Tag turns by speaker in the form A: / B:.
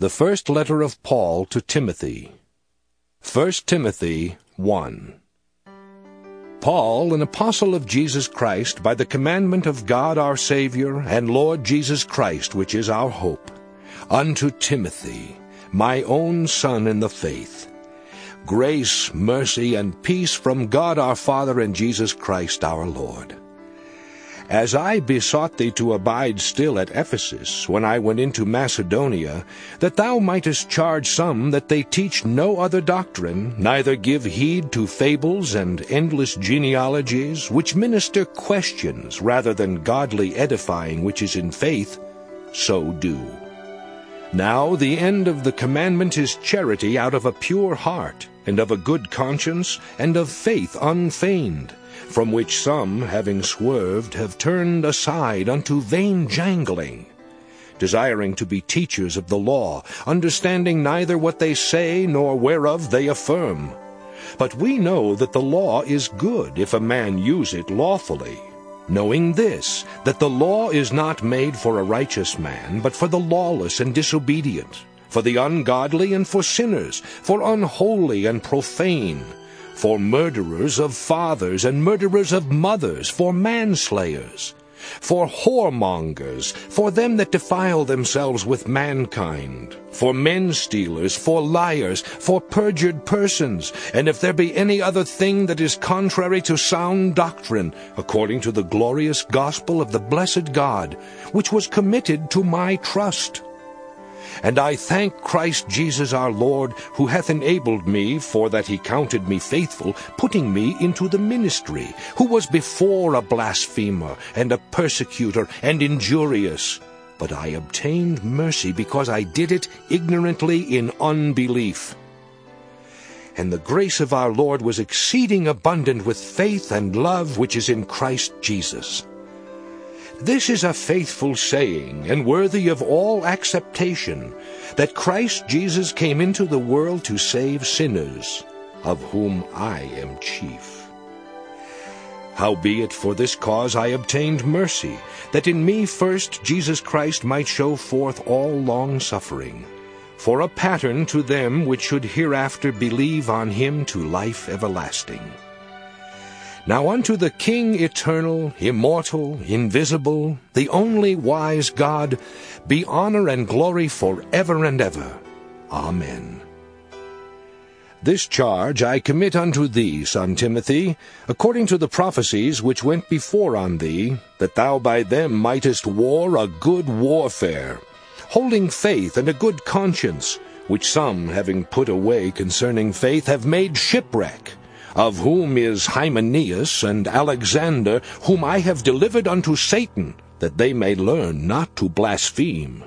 A: The first letter of Paul to Timothy. 1 Timothy 1. Paul, an apostle of Jesus Christ, by the commandment of God our Savior, and Lord Jesus Christ, which is our hope, unto Timothy, my own son in the faith. Grace, mercy, and peace from God our Father and Jesus Christ our Lord. As I besought thee to abide still at Ephesus, when I went into Macedonia, that thou mightest charge some that they teach no other doctrine, neither give heed to fables and endless genealogies, which minister questions rather than godly edifying which is in faith, so do. Now the end of the commandment is charity out of a pure heart, and of a good conscience, and of faith unfeigned from which some, having swerved, have turned aside unto vain jangling, desiring to be teachers of the law, understanding neither what they say nor whereof they affirm. But we know that the law is good if a man use it lawfully, knowing this, that the law is not made for a righteous man, but for the lawless and disobedient, for the ungodly and for sinners, for unholy and profane, for murderers of fathers and murderers of mothers, for manslayers, for whoremongers, for them that defile themselves with mankind, for men stealers, for liars, for perjured persons, and if there be any other thing that is contrary to sound doctrine, according to the glorious gospel of the blessed God, which was committed to my trust. And I thank Christ Jesus our Lord, who hath enabled me, for that he counted me faithful, putting me into the ministry, who was before a blasphemer, and a persecutor, and injurious. But I obtained mercy because I did it ignorantly in unbelief. And the grace of our Lord was exceeding abundant with faith and love which is in Christ Jesus. This is a faithful saying, and worthy of all acceptation, that Christ Jesus came into the world to save sinners, of whom I am chief. Howbeit for this cause I obtained mercy, that in me first Jesus Christ might show forth all longsuffering, for a pattern to them which should hereafter believe on him to life everlasting. Now unto the King eternal, immortal, invisible, the only wise God, be honor and glory for ever and ever. Amen. This charge I commit unto thee, son Timothy, according to the prophecies which went before on thee, that thou by them mightest war a good warfare, holding faith and a good conscience, which some, having put away concerning faith, have made shipwreck of whom is Hymenaeus and Alexander, whom I have delivered unto Satan, that they may learn not to blaspheme.